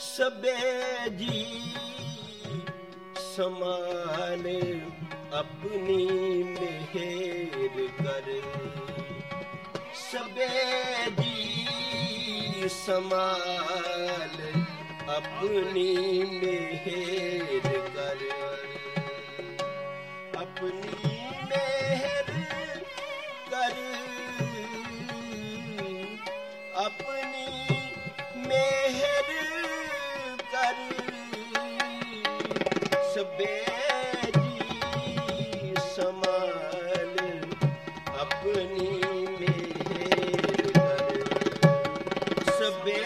ਸਬੇ ਜੀ ਸਮਾਨ ਆਪਣੀ ਮਿਹਰ ਕਰ। ਸਬੇ ਜੀ ਸਮਾਨ ਆਪਣੀ ਮਿਹਰ ਕਰ। ਆਪਣੀ ਸਬੇ ਸਮਾਲ ਆਪਣੀ ਮਿਹਰ ਕਰ ਸਬੇ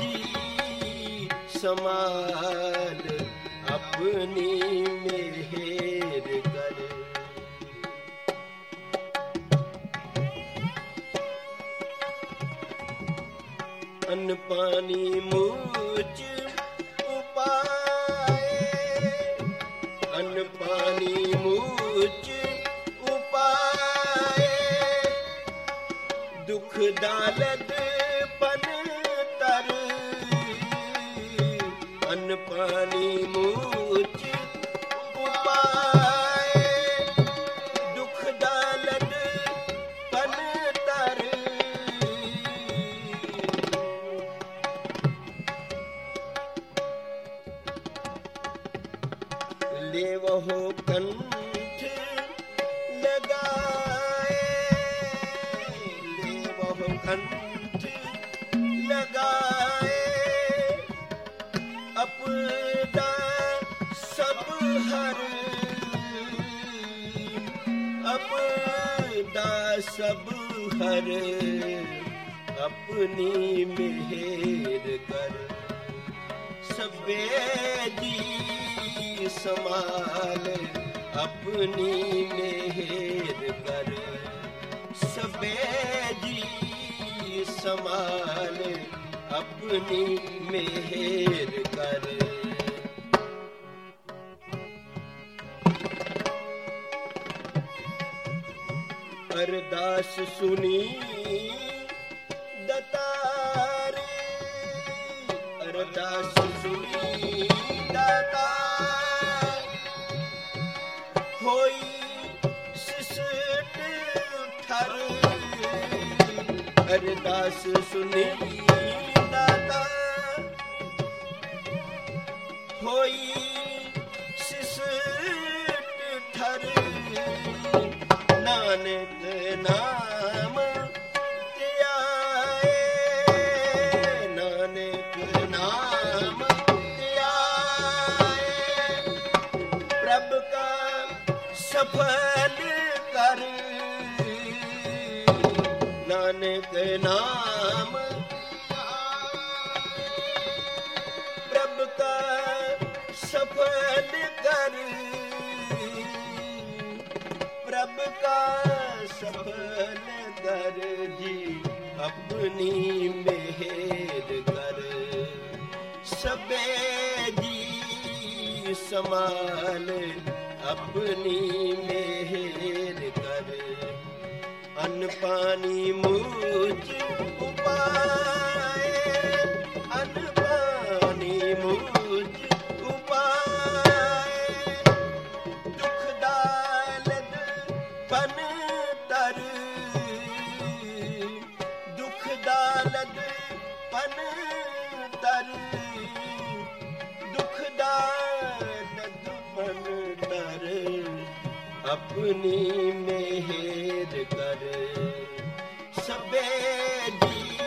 ਜੀ ਸਮਾਲ ਆਪਣੀ ਮਿਹਰ ਕਰ ਅਨ ਪਾਣੀ ਮੂਚ ਉਪਾਏ ਅਨ ਪਾਣੀ ਮੂਚ ਉਪਾਏ। ਦੁਖ ਦਾਲਤ ਪਨ ਤਰ। ਅਨ ਪਾਣੀ ਮੂਚ लेवहो कंठ लगाए लेवहो कंठ लगाए अपना सब हर अपना सब हर अपनी मेहर कर ਸਭੇ ਦੀ ਸਮਾਲ ਆਪਣੀ ਮਿਹਰ ਕਰ। ਸਭੇ ਦੀ ਸਮਾਲ ਆਪਣੀ ਮਿਹਰ ਕਰ। ਅਰਦਾਸ ਸੁਣੀ ਦਤਾਰੇ, ਅਰਦਾਸ ਸੁਣੀ ਦਾਤਾਰ। ਹੋਈ ਸਿਸਟ ਠਰ। ਅਰਦਾਸ ਸੁਣੀ ਦਾਤਾਰ ਹੋਈ ਸਿਸਟ ਠਰ। ਨਾਨਕ ਸਫਲ ਕਰ। ਨਾਨਕ ਨਾਮ ਪ੍ਰਭ ਕਾ ਸਫਲ ਕਰ। ਪ੍ਰਭ ਕਾ ਸਫਲ ਕਰ ਜੀ, ਆਪਣੀ ਮਿਹਰ ਕਰ। ਸਬੇ ਜੀ ਸਮਾਲ ਆਪਣੀ ਮਿਹਰ ਕਰ ਅਨ ਪਾਣੀ ਮੂਚ ਉਪਾਏ ਅਨ ਪਾਣੀ ਮੂਚ ਉਪਾਏ ਦੁਖ ਦਾਲਦ ਪਨ ਤਰ ਦੁਖ ਦਾਲਦ ਪਨ ਤਰ ਆਪਣੀ ਮਿਹਰ ਕਰ ਸਬੇ ਜੀ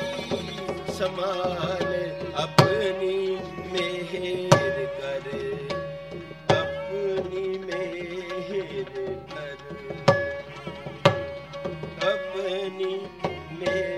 ਸਮਾਲ ਆਪਣੀ ਮਿਹਰ ਕਰ ਆਪਣੀ ਮਿਹਰ ਕਰ ਆਪਣੀ ਮਿਹਰ